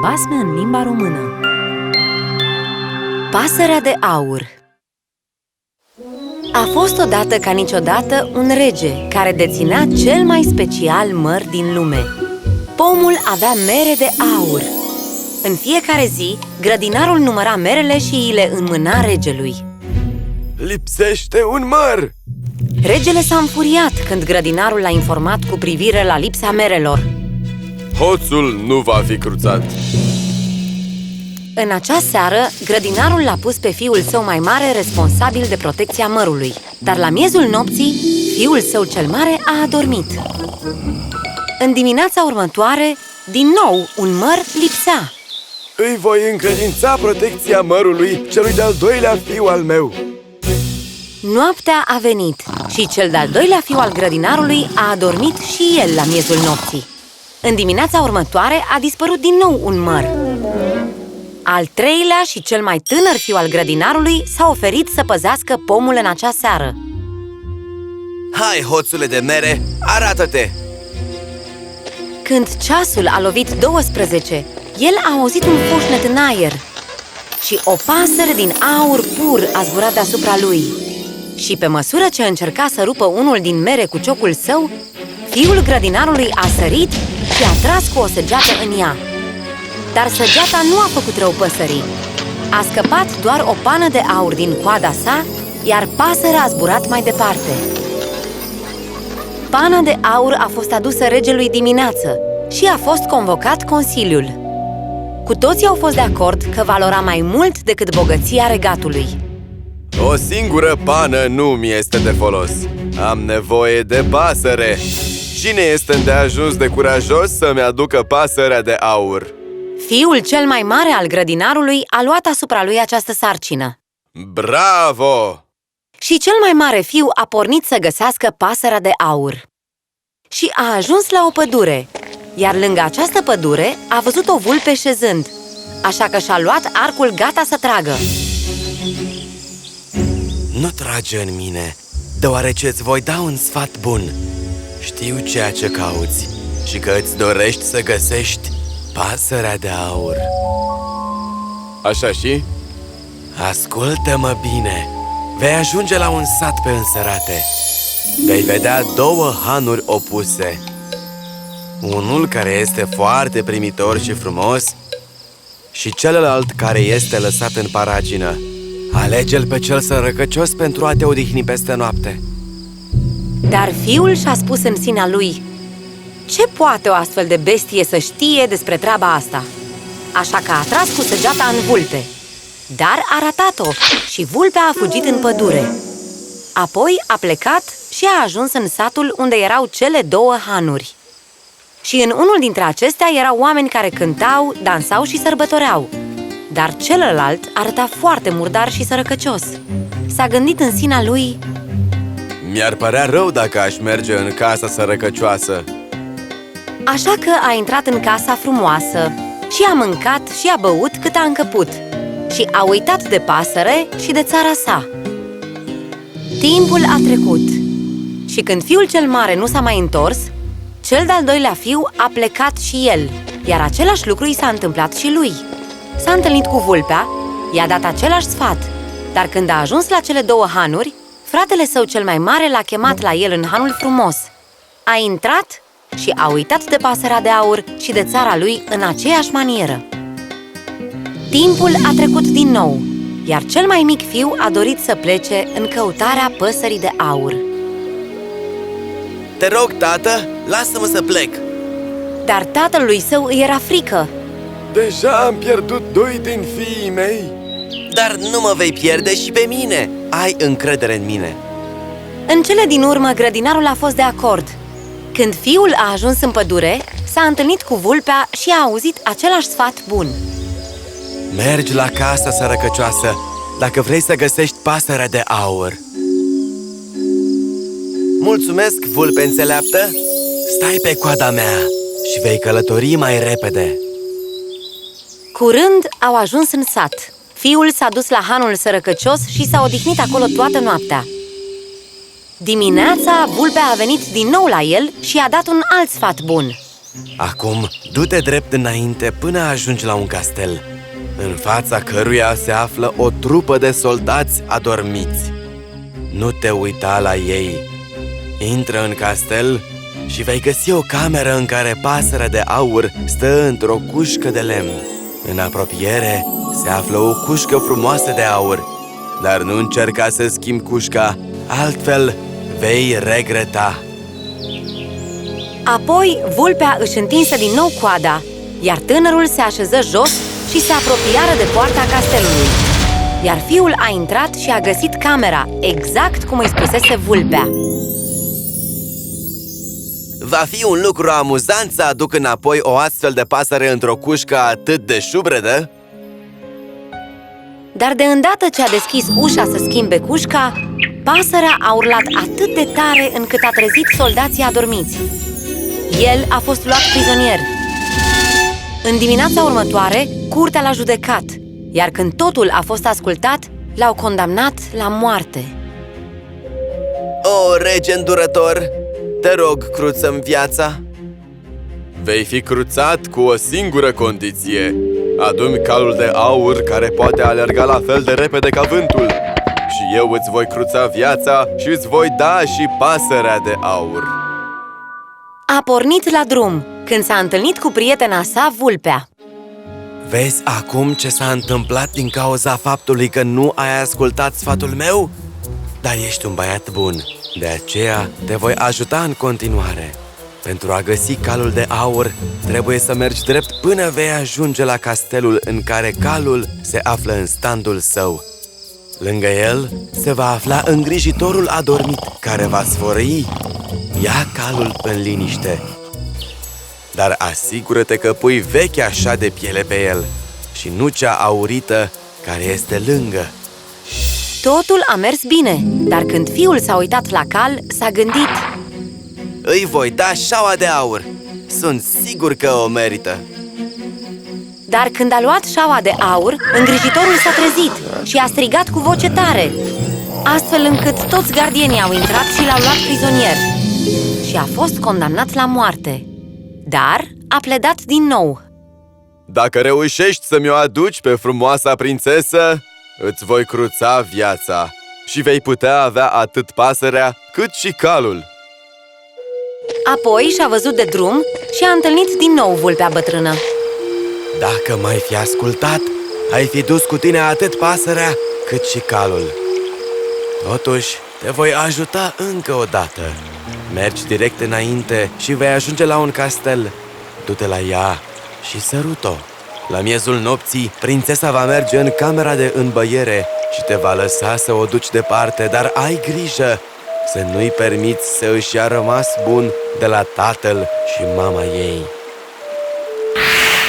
Basme în limba română Pasărea de aur A fost odată ca niciodată un rege care deținea cel mai special măr din lume. Pomul avea mere de aur. În fiecare zi, grădinarul număra merele și îi le înmâna regelui. Lipsește un măr! Regele s-a înfuriat când grădinarul l-a informat cu privire la lipsa merelor. Hoțul nu va fi cruțat. În acea seară, grădinarul l-a pus pe fiul său mai mare responsabil de protecția mărului. Dar la miezul nopții, fiul său cel mare a adormit. În dimineața următoare, din nou, un măr lipsea. Îi voi încredința protecția mărului celui de-al doilea fiu al meu. Noaptea a venit și cel de-al doilea fiu al grădinarului a adormit și el la miezul nopții. În dimineața următoare a dispărut din nou un măr. Al treilea și cel mai tânăr fiu al grădinarului s-a oferit să păzească pomul în acea seară. Hai, hoțule de mere, arată-te! Când ceasul a lovit 12, el a auzit un foșnet în aer și o pasăre din aur pur a zburat deasupra lui. Și pe măsură ce încerca să rupă unul din mere cu ciocul său, fiul grădinarului a sărit și a tras cu o săgeată în ea. Dar săgeata nu a făcut rău păsării. A scăpat doar o pană de aur din coada sa, iar pasărea a zburat mai departe. Pana de aur a fost adusă regelui dimineață și a fost convocat consiliul. Cu toții au fost de acord că valora mai mult decât bogăția regatului. O singură pană nu mi este de folos. Am nevoie de pasăre. Cine este îndeajuns de curajos să-mi aducă pasărea de aur? Fiul cel mai mare al grădinarului a luat asupra lui această sarcină. Bravo! Și cel mai mare fiu a pornit să găsească pasărea de aur. Și a ajuns la o pădure, iar lângă această pădure a văzut o vulpe șezând, așa că și-a luat arcul gata să tragă. Nu trage în mine, deoarece îți voi da un sfat bun. Știu ceea ce cauți și că îți dorești să găsești pasărea de aur. Așa și? Ascultă-mă bine! Vei ajunge la un sat pe însărate. Vei vedea două hanuri opuse. Unul care este foarte primitor și frumos și celălalt care este lăsat în paragină. Alege-l pe cel sărăcăcios pentru a te odihni peste noapte. Dar fiul și-a spus în sinea lui, ce poate o astfel de bestie să știe despre treaba asta? Așa că a tras cu săgeata în vulpe. Dar a ratat-o și vulpea a fugit în pădure. Apoi a plecat și a ajuns în satul unde erau cele două hanuri. Și în unul dintre acestea erau oameni care cântau, dansau și sărbătoreau. Dar celălalt arăta foarte murdar și sărăcăcios. S-a gândit în sinea lui, Mi-ar părea rău dacă aș merge în casa sărăcăcioasă. Așa că a intrat în casa frumoasă și a mâncat și a băut cât a încăput și a uitat de pasăre și de țara sa. Timpul a trecut și când fiul cel mare nu s-a mai întors, cel de-al doilea fiu a plecat și el, iar același lucru i s-a întâmplat și lui. S-a întâlnit cu vulpea, i-a dat același sfat, dar când a ajuns la cele două hanuri, fratele său cel mai mare l-a chemat la el în hanul frumos. A intrat și a uitat de pasărea de aur și de țara lui în aceeași manieră. Timpul a trecut din nou, iar cel mai mic fiu a dorit să plece în căutarea păsării de aur. Te rog, tată, lasă-mă să plec! Dar tatălui său îi era frică. Deja am pierdut doi din fiii mei. Dar nu mă vei pierde și pe mine. Ai încredere în mine. În cele din urmă, grădinarul a fost de acord. Când fiul a ajuns în pădure, s-a întâlnit cu vulpea și a auzit același sfat bun. Mergi la casa sărăcăcioasă dacă vrei să găsești pasărea de aur. Mulțumesc, vulpe înțeleaptă! Stai pe coada mea și vei călători mai repede. Curând au ajuns în sat. Fiul s-a dus la hanul sărăcăcios și s-a odihnit acolo toată noaptea. Dimineața, vulpea a venit din nou la el și i-a dat un alt sfat bun. Acum, du-te drept înainte până ajungi la un castel, în fața căruia se află o trupă de soldați adormiți. Nu te uita la ei. Intră în castel și vei găsi o cameră în care pasărea de aur stă într-o cușcă de lemn. În apropiere se află o cușcă frumoasă de aur, dar nu încerca să schimbi cușca, altfel vei regreta. Apoi, vulpea își întinse din nou coada, iar tânărul se așeză jos și se apropiară de poarta castelului. Iar fiul a intrat și a găsit camera, exact cum îi spusese vulpea. Va fi un lucru amuzant să aduc înapoi o astfel de pasăre într-o cușcă atât de șubredă? Dar de îndată ce a deschis ușa să schimbe cușca, pasărea a urlat atât de tare încât a trezit soldații adormiți. El a fost luat prizonier. În dimineața următoare, curtea l-a judecat, iar când totul a fost ascultat, l-au condamnat la moarte. O, rege îndurător, te rog, cruță-mi viața! Vei fi cruțat cu o singură condiție. Adu-mi calul de aur care poate alerga la fel de repede ca vântul. Și eu îți voi cruța viața și îți voi da și pasărea de aur. A pornit la drum, când s-a întâlnit cu prietena sa, vulpea. Vezi acum ce s-a întâmplat din cauza faptului că nu ai ascultat sfatul meu? Dar ești un băiat bun, de aceea te voi ajuta în continuare. Pentru a găsi calul de aur, trebuie să mergi drept până vei ajunge la castelul în care calul se află în standul său. Lângă el se va afla îngrijitorul adormit care va sfărăi. Ia calul în liniște. Dar asigură-te că pui veche așa de piele pe el și nu cea aurită care este lângă. Totul a mers bine, dar când fiul s-a uitat la cal, s-a gândit Îi voi da șaua de aur! Sunt sigur că o merită! Dar când a luat șaua de aur, îngrijitorul s-a trezit și a strigat cu voce tare Astfel încât toți gardienii au intrat și l-au luat prizonier Și a fost condamnat la moarte Dar a pledat din nou Dacă reușești să mi-o aduci pe frumoasa prințesă, îți voi cruța viața și vei putea avea atât pasărea cât și calul. Apoi și-a văzut de drum și a întâlnit din nou vulpea bătrână Dacă m-ai fi ascultat, ai fi dus cu tine atât pasărea cât și calul. Totuși, te voi ajuta încă o dată. Mergi direct înainte și vei ajunge la un castel. Du-te la ea și sărut-o. La miezul nopții, prințesa va merge în camera de îmbăiere și te va lăsa să o duci departe, dar ai grijă să nu-i permiți să își ia rămas bun de la tatăl și mama ei.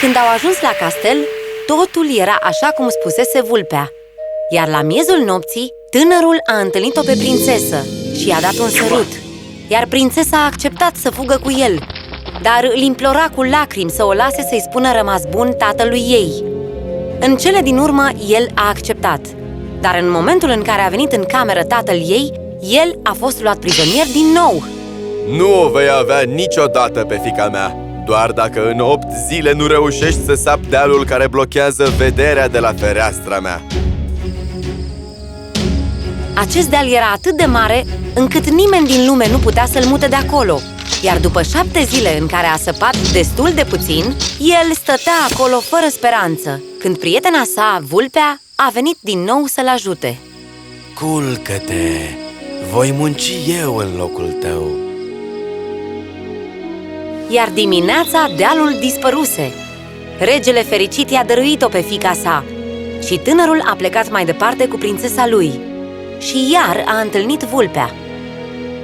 Când au ajuns la castel, totul era așa cum spusese vulpea. Iar la miezul nopții, tânărul a întâlnit-o pe prințesă și i-a dat un sărut. Iar prințesa a acceptat să fugă cu el Dar îl implora cu lacrimi să o lase să-i spună rămas bun tatălui ei. În cele din urmă, el a acceptat. Dar în momentul în care a venit în cameră tatăl ei, el a fost luat prizonier din nou. Nu o vei avea niciodată pe fica mea Doar dacă în opt zile nu reușești să sapi dealul care blochează vederea de la fereastra mea. Acest deal era atât de mare încât nimeni din lume nu putea să-l mute de acolo Iar după șapte zile în care a săpat destul de puțin, el stătea acolo fără speranță Când prietena sa, vulpea, a venit din nou să-l ajute. Culcă-te! Voi munci eu în locul tău. Iar dimineața dealul dispăruse. Regele fericit i-a dăruit-o pe fica sa Și tânărul a plecat mai departe cu prințesa lui. Și iar a întâlnit vulpea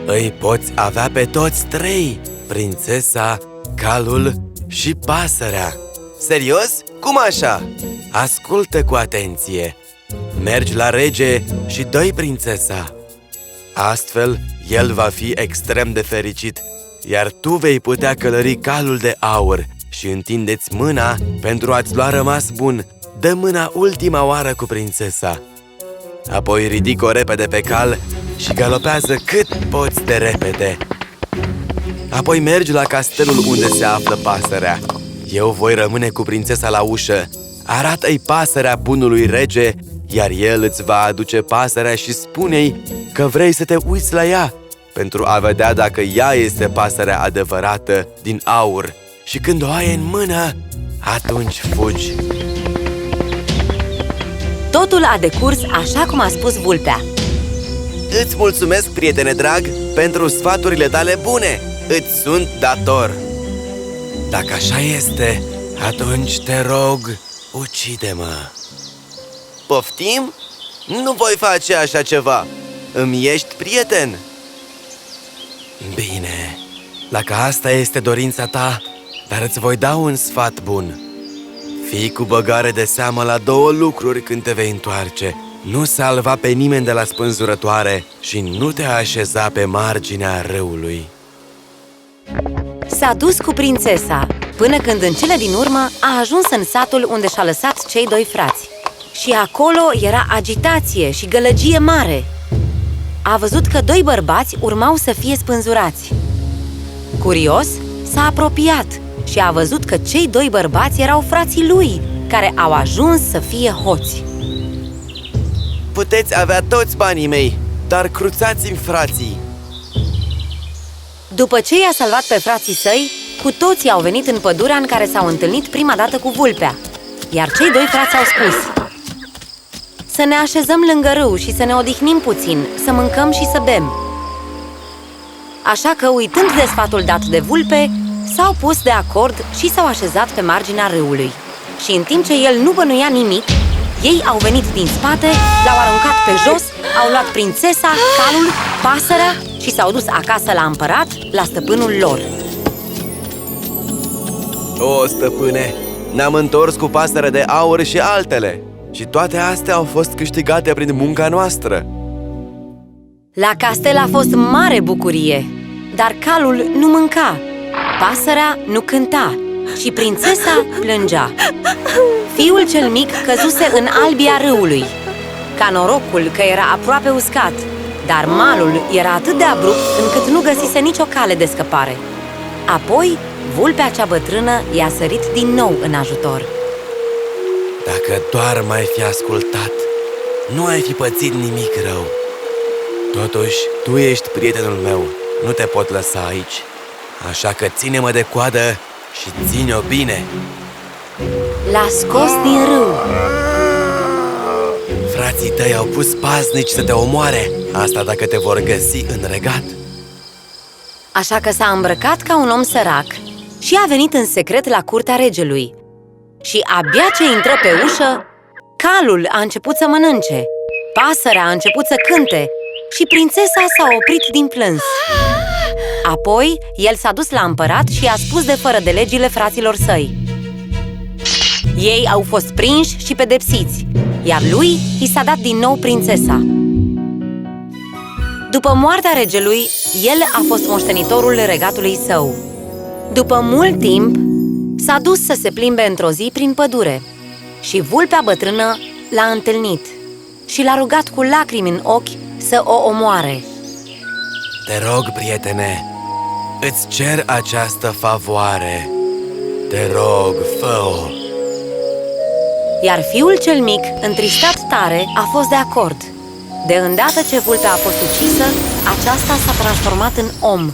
Îi poți avea pe toți trei Prințesa, calul și pasărea. Serios? Cum așa? Ascultă cu atenție. Mergi la rege și dă prințesa. Astfel, el va fi extrem de fericit Iar tu vei putea călări calul de aur Și întindeți mâna pentru a-ți lua rămas bun. Dă mâna ultima oară cu prințesa Apoi ridic-o repede pe cal și galopează cât poți de repede. Apoi mergi la castelul unde se află pasărea. Eu voi rămâne cu prințesa la ușă. Arată-i pasărea bunului rege Iar el îți va aduce pasărea și spune-i că vrei să te uiți la ea Pentru a vedea dacă ea este pasărea adevărată din aur. Și când o ai în mână, atunci fugi Totul a decurs așa cum a spus vulpea. Îți mulțumesc, prietene drag, pentru sfaturile tale bune. Îți sunt dator. Dacă așa este, atunci te rog, ucide-mă. Poftim? Nu voi face așa ceva. Îmi ești prieten. Bine, dacă asta este dorința ta, dar îți voi da un sfat bun Fii cu băgare de seamă la două lucruri când te vei întoarce Nu salva pe nimeni de la spânzurătoare și nu te așeza pe marginea râului S-a dus cu prințesa, până când în cele din urmă a ajuns în satul unde și-a lăsat cei doi frați. Și acolo era agitație și gălăgie mare. A văzut că doi bărbați urmau să fie spânzurați. Curios, s-a apropiat și a văzut că cei doi bărbați erau frații lui, care au ajuns să fie hoți. Puteți avea toți banii mei, dar cruțați-mi frații După ce i-a salvat pe frații săi, cu toții au venit în pădurea în care s-au întâlnit prima dată cu vulpea. Iar cei doi frați au spus Să ne așezăm lângă râu și să ne odihnim puțin, să mâncăm și să bem. Așa că, uitând de sfatul dat de vulpe, s-au pus de acord și s-au așezat pe marginea râului. Și în timp ce el nu bănuia nimic, ei au venit din spate, l-au aruncat pe jos, au luat prințesa, calul, pasărea și s-au dus acasă la împărat, la stăpânul lor. O, stăpâne, ne-am întors cu pasăre de aur și altele Și toate astea au fost câștigate prin munca noastră La castel a fost mare bucurie, dar calul nu mânca, pasărea nu cânta și prințesa plângea. Fiul cel mic căzuse în albia râului. Ca norocul că era aproape uscat, dar malul era atât de abrupt încât nu găsise nicio cale de scăpare. Apoi, vulpea cea bătrână i-a sărit din nou în ajutor. Dacă doar m-ai fi ascultat, nu ai fi pățit nimic rău Totuși, tu ești prietenul meu, nu te pot lăsa aici Așa că ține-mă de coadă și ține-o bine L-a scos din râu. Frații tăi au pus paznici să te omoare Asta dacă te vor găsi în regat Așa că s-a îmbrăcat ca un om sărac și a venit în secret la curtea regelui. Și abia ce intră pe ușă, calul a început să mănânce, pasărea a început să cânte și prințesa s-a oprit din plâns. Apoi, el s-a dus la împărat și a spus de fără de legile fraților săi. Ei au fost prinși și pedepsiți, iar lui i s-a dat din nou prințesa. După moartea regelui, el a fost moștenitorul regatului său. După mult timp, s-a dus să se plimbe într-o zi prin pădure și vulpea bătrână l-a întâlnit și l-a rugat cu lacrimi în ochi să o omoare. Te rog, prietene, îți cer această favoare Te rog, fă-o Iar fiul cel mic, întristat tare, a fost de acord. De îndată ce vulpea a fost ucisă, aceasta s-a transformat în om.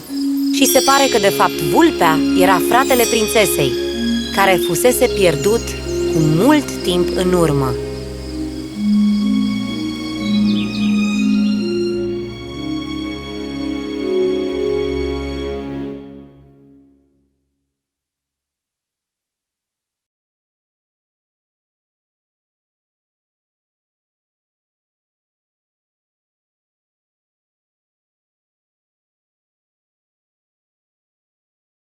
Și se pare că, de fapt, vulpea era fratele prințesei, care fusese pierdut cu mult timp în urmă.